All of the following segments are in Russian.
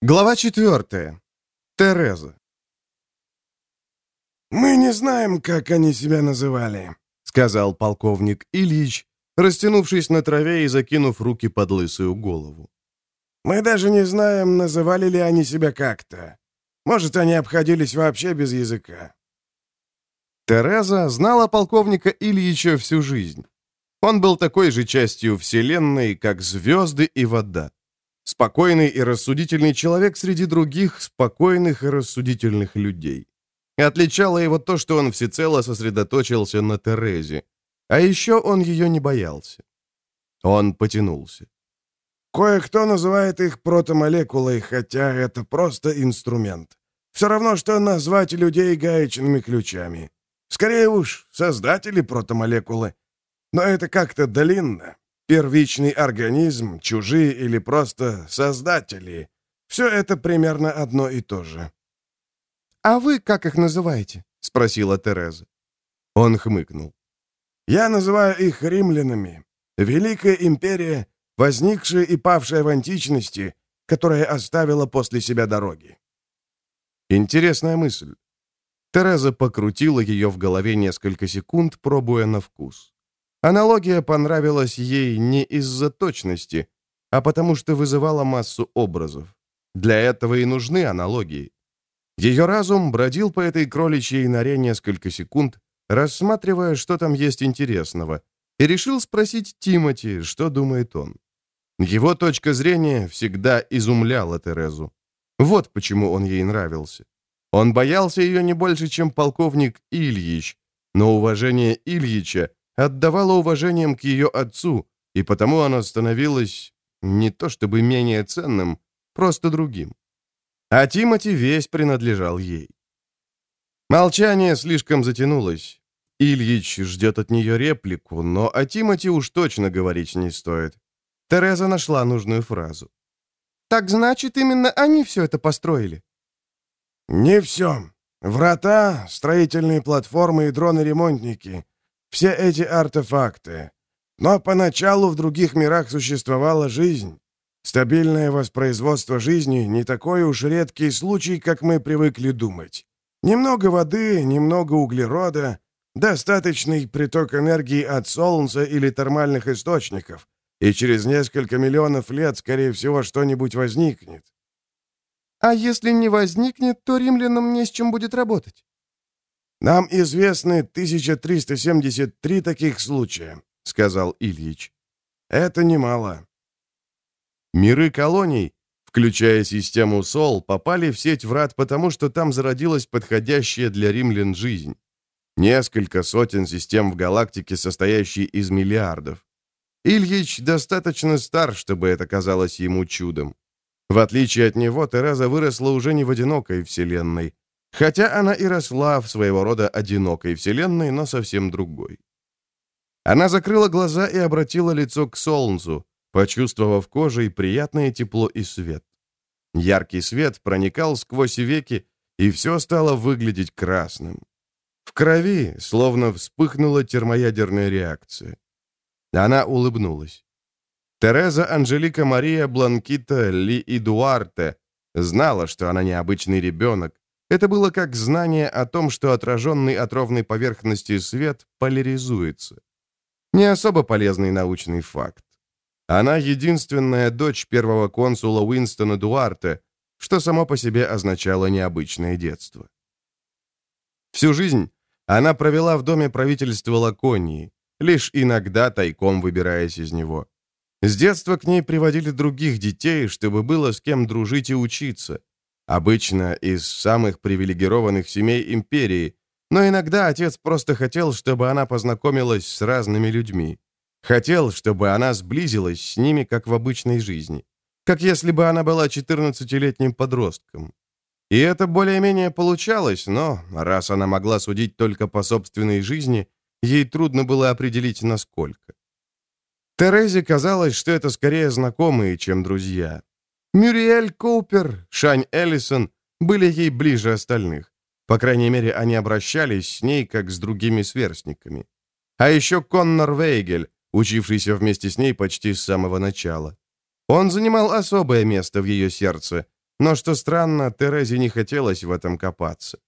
Глава четвертая. Тереза. «Мы не знаем, как они себя называли», — сказал полковник Ильич, растянувшись на траве и закинув руки под лысую голову. «Мы даже не знаем, называли ли они себя как-то. Может, они обходились вообще без языка». Тереза знала полковника Ильича всю жизнь. Он был такой же частью Вселенной, как звезды и вода. Спокойный и рассудительный человек среди других спокойных и рассудительных людей. И отличало его то, что он всецело сосредоточился на Терезе. А еще он ее не боялся. Он потянулся. Кое-кто называет их протомолекулой, хотя это просто инструмент. Все равно, что назвать людей гаечными ключами. Скорее уж, создатели протомолекулы. Но это как-то длинно. Первичный организм, чужие или просто создатели. Все это примерно одно и то же. «А вы как их называете?» — спросила Тереза. Он хмыкнул. «Я называю их римлянами. Великая империя, возникшая и павшая в античности, которая оставила после себя дороги». Интересная мысль. Тереза покрутила ее в голове несколько секунд, пробуя на вкус. Аналогия понравилась ей не из-за точности, а потому что вызывала массу образов. Для этого и нужны аналогии. Ее разум бродил по этой кроличьей норе несколько секунд, рассматривая, что там есть интересного, и решил спросить Тимати, что думает он. Его точка зрения всегда изумляла Терезу. Вот почему он ей нравился. Он боялся ее не больше, чем полковник Ильич, но уважение Ильича отдавала уважением к ее отцу, и потому оно становилось не то чтобы менее ценным, просто другим. А Тимати весь принадлежал ей. Молчание слишком затянулось. Ильич ждет от нее реплику, но о Тимати уж точно говорить не стоит. Тереза нашла нужную фразу. «Так значит, именно они все это построили?» «Не все. Врата, строительные платформы и дроны-ремонтники все эти артефакты. Но поначалу в других мирах существовала жизнь. Стабильное воспроизводство жизни не такой уж редкий случай, как мы привыкли думать. Немного воды, немного углерода, достаточный приток энергии от Солнца или термальных источников, и через несколько миллионов лет, скорее всего, что-нибудь возникнет. А если не возникнет, то римлянам не с чем будет работать. «Нам известны 1373 таких случая», — сказал Ильич. «Это немало». Миры колоний, включая систему Сол, попали в сеть врат потому, что там зародилась подходящая для римлян жизнь. Несколько сотен систем в галактике, состоящие из миллиардов. Ильич достаточно стар, чтобы это казалось ему чудом. В отличие от него, Тереза выросла уже не в одинокой вселенной, Хотя она и росла в своего рода одинокой вселенной, но совсем другой. Она закрыла глаза и обратила лицо к солнцу, почувствовав кожей приятное тепло и свет. Яркий свет проникал сквозь веки, и все стало выглядеть красным. В крови словно вспыхнула термоядерная реакция. Она улыбнулась. Тереза Анжелика Мария Бланкита Ли Эдуарте знала, что она необычный ребенок, это было как знание о том, что отраженный от ровной поверхности свет поляризуется. Не особо полезный научный факт. Она единственная дочь первого консула Уинстона Дуарте, что само по себе означало необычное детство. Всю жизнь она провела в доме правительства Лаконии, лишь иногда тайком выбираясь из него. С детства к ней приводили других детей, чтобы было с кем дружить и учиться. Обычно из самых привилегированных семей империи, но иногда отец просто хотел, чтобы она познакомилась с разными людьми. Хотел, чтобы она сблизилась с ними, как в обычной жизни. Как если бы она была 14-летним подростком. И это более-менее получалось, но раз она могла судить только по собственной жизни, ей трудно было определить, насколько. Терезе казалось, что это скорее знакомые, чем друзья. Мюриэль Коупер, Шань Эллисон были ей ближе остальных. По крайней мере, они обращались с ней, как с другими сверстниками. А еще Коннор Вейгель, учившийся вместе с ней почти с самого начала. Он занимал особое место в ее сердце, но, что странно, Терезе не хотелось в этом копаться.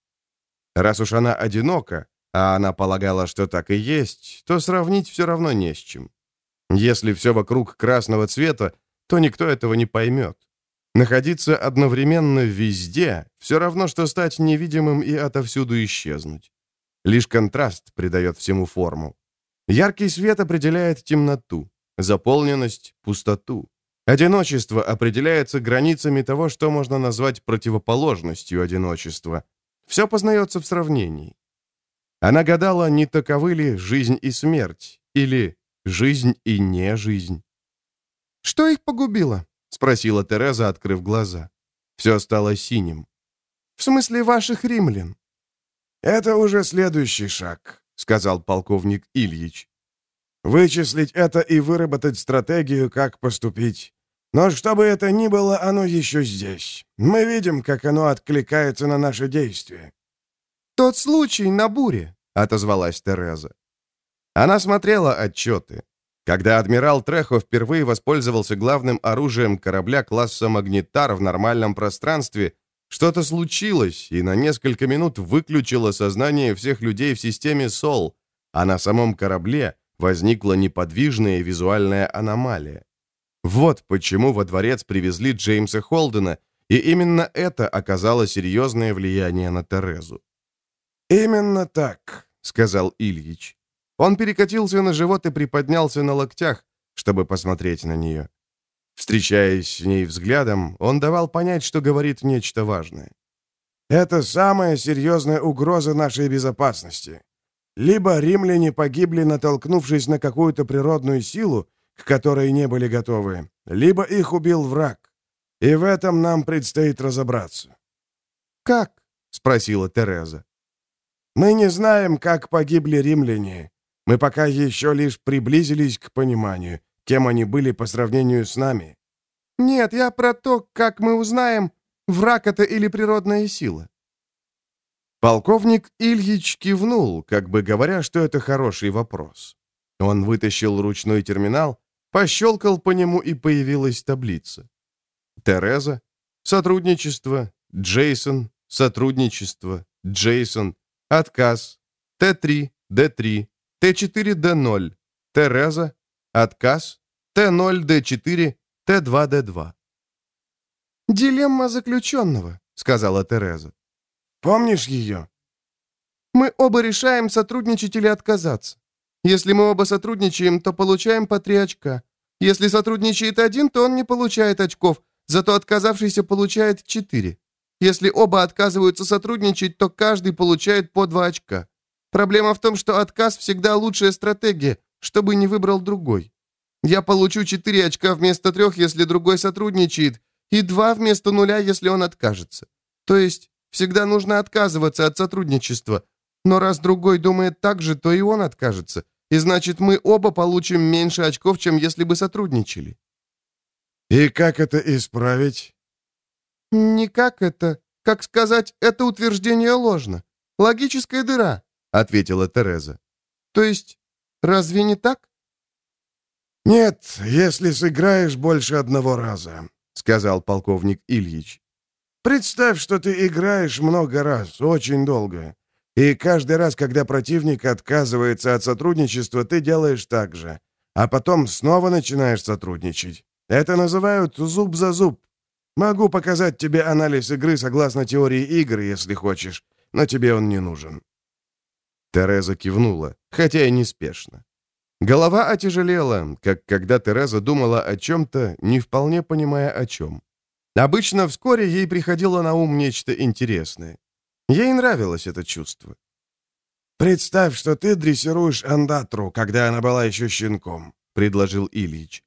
Раз уж она одинока, а она полагала, что так и есть, то сравнить все равно не с чем. Если все вокруг красного цвета, то никто этого не поймет. Находиться одновременно везде — все равно, что стать невидимым и отовсюду исчезнуть. Лишь контраст придает всему форму. Яркий свет определяет темноту, заполненность — пустоту. Одиночество определяется границами того, что можно назвать противоположностью одиночества. Все познается в сравнении. Она гадала, не таковы ли жизнь и смерть, или жизнь и не жизнь. «Что их погубило?» — спросила Тереза, открыв глаза. Все стало синим. «В смысле ваших римлян?» «Это уже следующий шаг», — сказал полковник Ильич. «Вычислить это и выработать стратегию, как поступить. Но что бы это ни было, оно еще здесь. Мы видим, как оно откликается на наши действия». «Тот случай на буре», — отозвалась Тереза. Она смотрела отчеты. Когда адмирал Трехо впервые воспользовался главным оружием корабля класса «Магнитар» в нормальном пространстве, что-то случилось и на несколько минут выключило сознание всех людей в системе СОЛ, а на самом корабле возникла неподвижная визуальная аномалия. Вот почему во дворец привезли Джеймса Холдена, и именно это оказало серьезное влияние на Терезу. «Именно так», — сказал Ильич. Он перекатился на живот и приподнялся на локтях, чтобы посмотреть на нее. Встречаясь с ней взглядом, он давал понять, что говорит нечто важное. «Это самая серьезная угроза нашей безопасности. Либо римляне погибли, натолкнувшись на какую-то природную силу, к которой не были готовы, либо их убил враг. И в этом нам предстоит разобраться». «Как?» — спросила Тереза. «Мы не знаем, как погибли римляне, мы пока еще лишь приблизились к пониманию, кем они были по сравнению с нами. Нет, я про то, как мы узнаем, враг это или природная сила. Полковник Ильич кивнул, как бы говоря, что это хороший вопрос. Он вытащил ручной терминал, пощелкал по нему, и появилась таблица. Тереза, сотрудничество, Джейсон, сотрудничество, Джейсон, отказ, Т3, Д3, Т4Д0, Тереза, отказ, Т0Д4, Т2Д2. «Дилемма заключенного», — сказала Тереза. «Помнишь ее?» «Мы оба решаем, сотрудничать или отказаться. Если мы оба сотрудничаем, то получаем по три очка. Если сотрудничает один, то он не получает очков, зато отказавшийся получает четыре. Если оба отказываются сотрудничать, то каждый получает по два очка. Проблема в том, что отказ всегда лучшая стратегия, чтобы не выбрал другой. Я получу 4 очка вместо трех, если другой сотрудничает, и 2 вместо нуля, если он откажется. То есть всегда нужно отказываться от сотрудничества. Но раз другой думает так же, то и он откажется. И значит, мы оба получим меньше очков, чем если бы сотрудничали. И как это исправить? Никак это. Как сказать, это утверждение ложно. Логическая дыра. — ответила Тереза. «То есть, разве не так?» «Нет, если сыграешь больше одного раза», — сказал полковник Ильич. «Представь, что ты играешь много раз, очень долго. И каждый раз, когда противник отказывается от сотрудничества, ты делаешь так же. А потом снова начинаешь сотрудничать. Это называют зуб за зуб. Могу показать тебе анализ игры согласно теории игр, если хочешь, но тебе он не нужен. Тереза кивнула, хотя и неспешно. Голова отяжелела, как когда Тереза думала о чем-то, не вполне понимая о чем. Обычно вскоре ей приходило на ум нечто интересное. Ей нравилось это чувство. «Представь, что ты дрессируешь андатру, когда она была еще щенком», — предложил Ильич.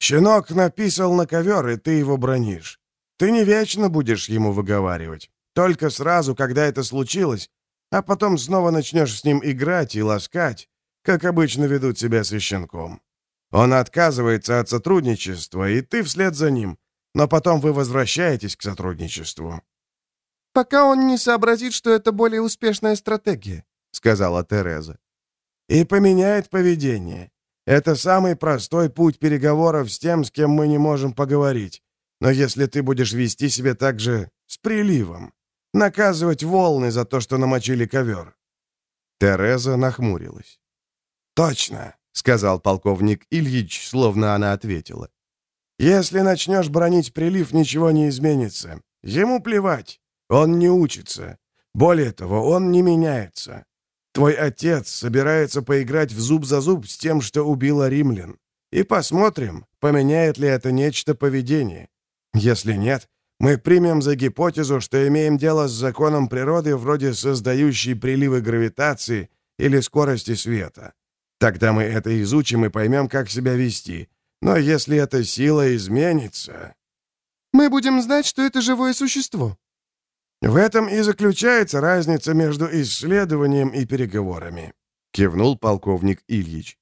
«Щенок написал на ковер, и ты его бронишь. Ты не вечно будешь ему выговаривать. Только сразу, когда это случилось, а потом снова начнешь с ним играть и ласкать, как обычно ведут себя с щенком. Он отказывается от сотрудничества, и ты вслед за ним, но потом вы возвращаетесь к сотрудничеству». «Пока он не сообразит, что это более успешная стратегия», — сказала Тереза. «И поменяет поведение. Это самый простой путь переговоров с тем, с кем мы не можем поговорить. Но если ты будешь вести себя так же с приливом, наказывать волны за то, что намочили ковер». Тереза нахмурилась. «Точно», — сказал полковник Ильич, словно она ответила. «Если начнешь бронить прилив, ничего не изменится. Ему плевать. Он не учится. Более того, он не меняется. Твой отец собирается поиграть в зуб за зуб с тем, что убило римлян. И посмотрим, поменяет ли это нечто поведение. Если нет, мы примем за гипотезу, что имеем дело с законом природы вроде создающей приливы гравитации или скорости света. Тогда мы это изучим и поймем, как себя вести. Но если эта сила изменится... Мы будем знать, что это живое существо. В этом и заключается разница между исследованием и переговорами, кивнул полковник Ильич.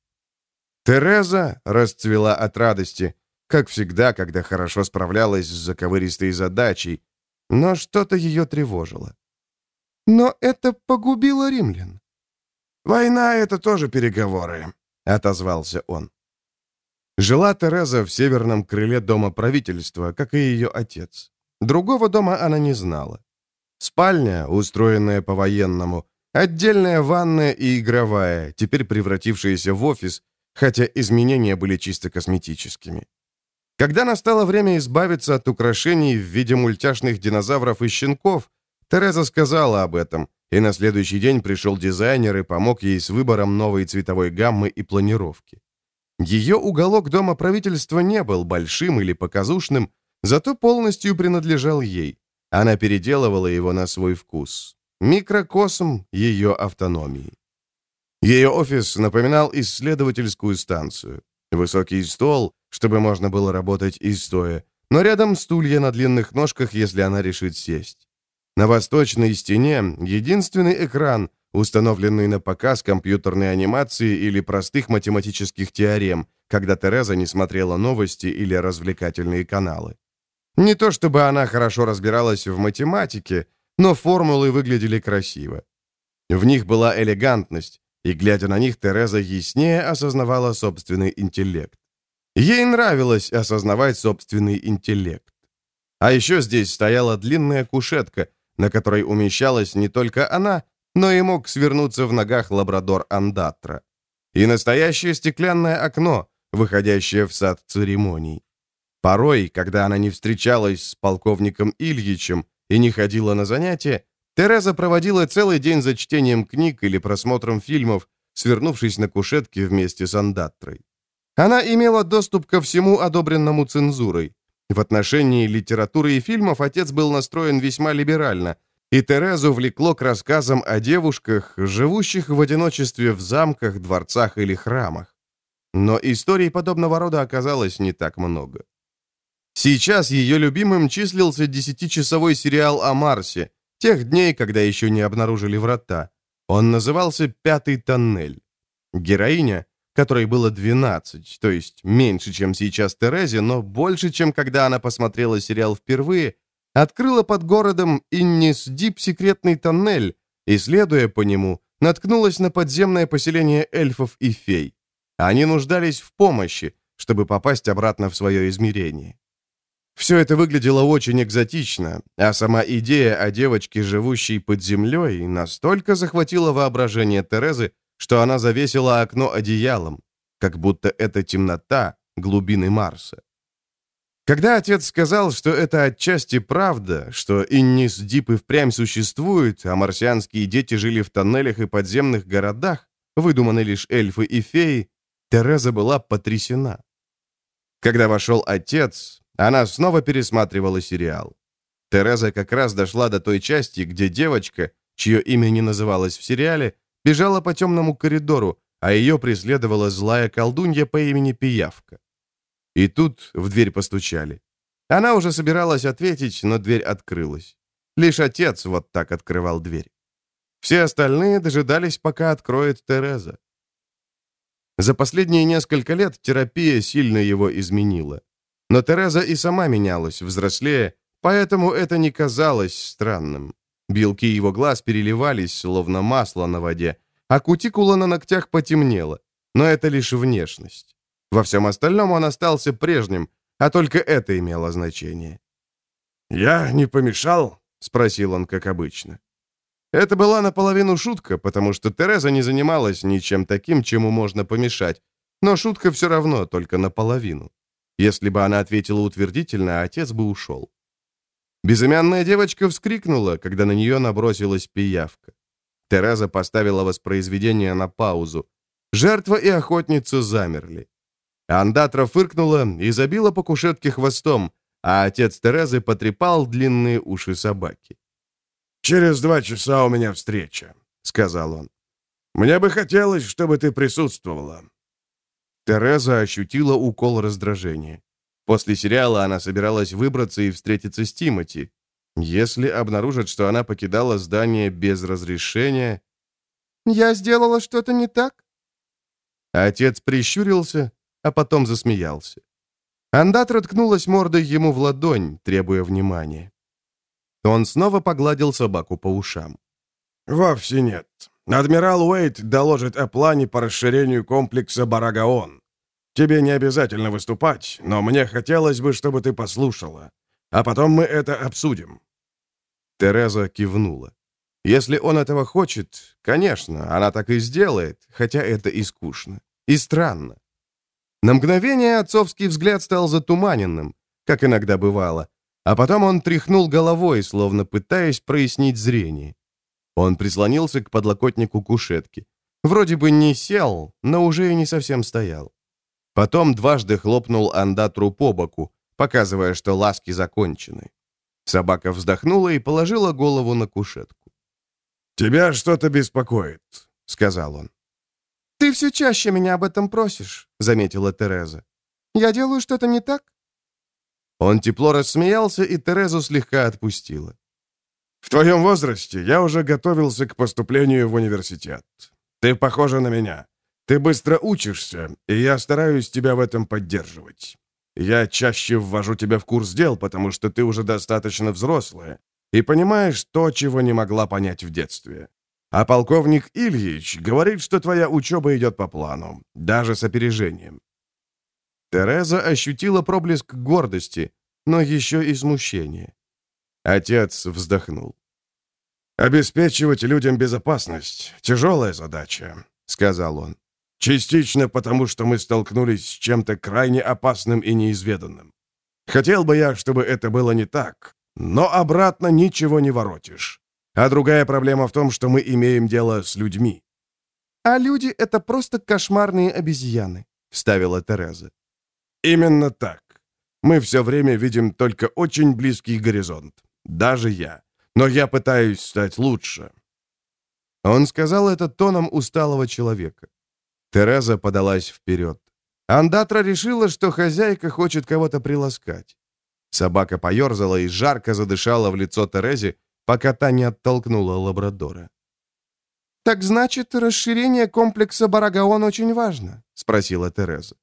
Тереза расцвела от радости, как всегда, когда хорошо справлялась с заковыристой задачей, но что-то ее тревожило. «Но это погубило римлян». «Война — это тоже переговоры», — отозвался он. Жила Тереза в северном крыле дома правительства, как и ее отец. Другого дома она не знала. Спальня, устроенная по-военному, отдельная ванная и игровая, теперь превратившаяся в офис, хотя изменения были чисто косметическими. Когда настало время избавиться от украшений в виде мультяшных динозавров и щенков, Тереза сказала об этом, и на следующий день пришел дизайнер и помог ей с выбором новой цветовой гаммы и планировки. Ее уголок дома правительства не был большим или показушным, зато полностью принадлежал ей. Она переделывала его на свой вкус. Микрокосм ее автономии. Ее офис напоминал исследовательскую станцию. Высокий стол, чтобы можно было работать и стоя, но рядом стулья на длинных ножках, если она решит сесть. На восточной стене единственный экран, установленный на показ компьютерной анимации или простых математических теорем, когда Тереза не смотрела новости или развлекательные каналы. Не то чтобы она хорошо разбиралась в математике, но формулы выглядели красиво. В них была элегантность, и, глядя на них, Тереза яснее осознавала собственный интеллект. Ей нравилось осознавать собственный интеллект. А еще здесь стояла длинная кушетка, на которой умещалась не только она, но и мог свернуться в ногах лабрадор Андатра. И настоящее стеклянное окно, выходящее в сад церемоний. Порой, когда она не встречалась с полковником Ильичем и не ходила на занятия, Тереза проводила целый день за чтением книг или просмотром фильмов, свернувшись на кушетке вместе с Андаттрой. Она имела доступ ко всему одобренному цензурой. В отношении литературы и фильмов отец был настроен весьма либерально, и Терезу влекло к рассказам о девушках, живущих в одиночестве в замках, дворцах или храмах. Но историй подобного рода оказалось не так много. Сейчас ее любимым числился десятичасовой сериал о Марсе, тех дней, когда еще не обнаружили врата. Он назывался «Пятый тоннель». Героиня, которой было 12, то есть меньше, чем сейчас Терезе, но больше, чем когда она посмотрела сериал впервые, открыла под городом Иннис-Дип секретный тоннель и, следуя по нему, наткнулась на подземное поселение эльфов и фей. Они нуждались в помощи, чтобы попасть обратно в свое измерение. Все это выглядело очень экзотично, а сама идея о девочке, живущей под землей, настолько захватила воображение Терезы, что она завесила окно одеялом, как будто это темнота глубины Марса. Когда отец сказал, что это отчасти правда, что Иннис Дип и впрямь существует, а марсианские дети жили в тоннелях и подземных городах, выдуманы лишь эльфы и феи, Тереза была потрясена. Когда вошел отец, она снова пересматривала сериал. Тереза как раз дошла до той части, где девочка, чье имя не называлось в сериале, бежала по темному коридору, а ее преследовала злая колдунья по имени Пиявка. И тут в дверь постучали. Она уже собиралась ответить, но дверь открылась. Лишь отец вот так открывал дверь. Все остальные дожидались, пока откроет Тереза. За последние несколько лет терапия сильно его изменила. Но Тереза и сама менялась, взрослее, поэтому это не казалось странным. Белки его глаз переливались, словно масло на воде, а кутикула на ногтях потемнела. Но это лишь внешность. Во всем остальном он остался прежним, а только это имело значение. «Я не помешал?» — спросил он, как обычно. Это была наполовину шутка, потому что Тереза не занималась ничем таким, чему можно помешать, но шутка все равно только наполовину. Если бы она ответила утвердительно, отец бы ушел. Безымянная девочка вскрикнула, когда на нее набросилась пиявка. Тереза поставила воспроизведение на паузу. Жертва и охотница замерли. Андатра фыркнула и забила по кушетке хвостом, а отец Терезы потрепал длинные уши собаки. «Через два часа у меня встреча», — сказал он. «Мне бы хотелось, чтобы ты присутствовала». Тереза ощутила укол раздражения. После сериала она собиралась выбраться и встретиться с Тимати. Если обнаружат, что она покидала здание без разрешения... «Я сделала что-то не так?» Отец прищурился, а потом засмеялся. Андатра ткнулась мордой ему в ладонь, требуя внимания. Он снова погладил собаку по ушам. «Вовсе нет. Адмирал Уэйт доложит о плане по расширению комплекса Барагаон. Тебе не обязательно выступать, но мне хотелось бы, чтобы ты послушала. А потом мы это обсудим». Тереза кивнула. Если он этого хочет, конечно, она так и сделает, хотя это и скучно, и странно. На мгновение отцовский взгляд стал затуманенным, как иногда бывало, а потом он тряхнул головой, словно пытаясь прояснить зрение. Он прислонился к подлокотнику кушетки. Вроде бы не сел, но уже и не совсем стоял. Потом дважды хлопнул андатру по боку, показывая, что ласки закончены. Собака вздохнула и положила голову на кушетку. «Тебя что-то беспокоит», — сказал он. «Ты все чаще меня об этом просишь», — заметила Тереза. «Я делаю что-то не так?» Он тепло рассмеялся, и Терезу слегка отпустила. «В твоем возрасте я уже готовился к поступлению в университет. Ты похожа на меня. Ты быстро учишься, и я стараюсь тебя в этом поддерживать. Я чаще ввожу тебя в курс дел, потому что ты уже достаточно взрослая и понимаешь то, чего не могла понять в детстве. А полковник Ильич говорит, что твоя учеба идет по плану, даже с опережением. Тереза ощутила проблеск гордости, но еще и смущения. Отец вздохнул. «Обеспечивать людям безопасность — тяжелая задача», — сказал он. «Частично потому, что мы столкнулись с чем-то крайне опасным и неизведанным. Хотел бы я, чтобы это было не так, но обратно ничего не воротишь. А другая проблема в том, что мы имеем дело с людьми». «А люди — это просто кошмарные обезьяны», — вставила Тереза. Именно так. Мы все время видим только очень близкий горизонт. Даже я. Но я пытаюсь стать лучше. Он сказал это тоном усталого человека. Тереза подалась вперед. Андатра решила, что хозяйка хочет кого-то приласкать. Собака поерзала и жарко задышала в лицо Терезе, пока та не оттолкнула лабрадора. «Так значит, расширение комплекса Барагаон очень важно?» — спросила Тереза.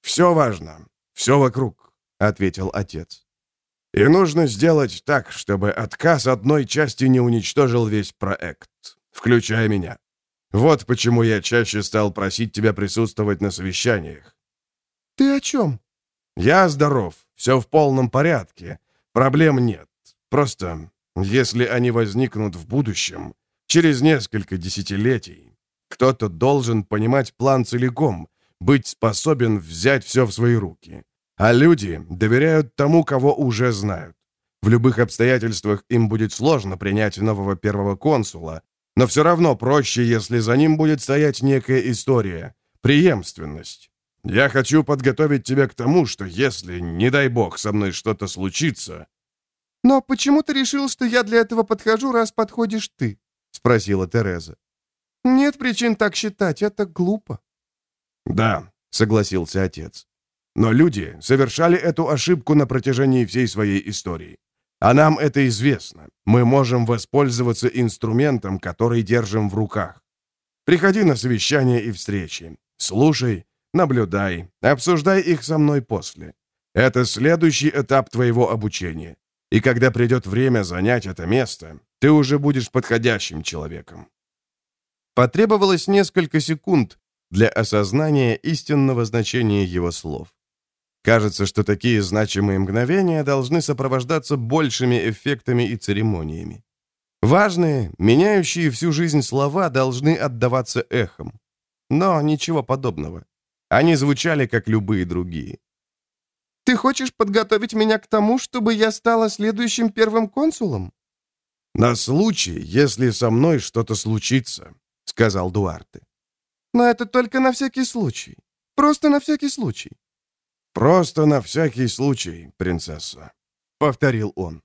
«Все важно. Все вокруг», — ответил отец. «И нужно сделать так, чтобы отказ одной части не уничтожил весь проект, включая меня. Вот почему я чаще стал просить тебя присутствовать на совещаниях». «Ты о чем?» «Я здоров, все в полном порядке, проблем нет. Просто, если они возникнут в будущем, через несколько десятилетий, кто-то должен понимать план целиком, быть способен взять все в свои руки. А люди доверяют тому, кого уже знают. В любых обстоятельствах им будет сложно принять нового первого консула, но все равно проще, если за ним будет стоять некая история, преемственность. Я хочу подготовить тебя к тому, что если, не дай бог, со мной что-то случится...» «Но почему ты решил, что я для этого подхожу, раз подходишь ты?» — спросила Тереза. «Нет причин так считать, это глупо». «Да», — согласился отец. «Но люди совершали эту ошибку на протяжении всей своей истории. А нам это известно. Мы можем воспользоваться инструментом, который держим в руках. Приходи на совещания и встречи. Слушай, наблюдай, обсуждай их со мной после. Это следующий этап твоего обучения. И когда придет время занять это место, ты уже будешь подходящим человеком». Потребовалось несколько секунд, для осознания истинного значения его слов. Кажется, что такие значимые мгновения должны сопровождаться большими эффектами и церемониями. Важные, меняющие всю жизнь слова должны отдаваться эхом. Но ничего подобного. Они звучали, как любые другие. «Ты хочешь подготовить меня к тому, чтобы я стала следующим первым консулом?» «На случай, если со мной что-то случится», — сказал Дуарте. «Но это только на всякий случай. Просто на всякий случай». «Просто на всякий случай, принцесса», — повторил он.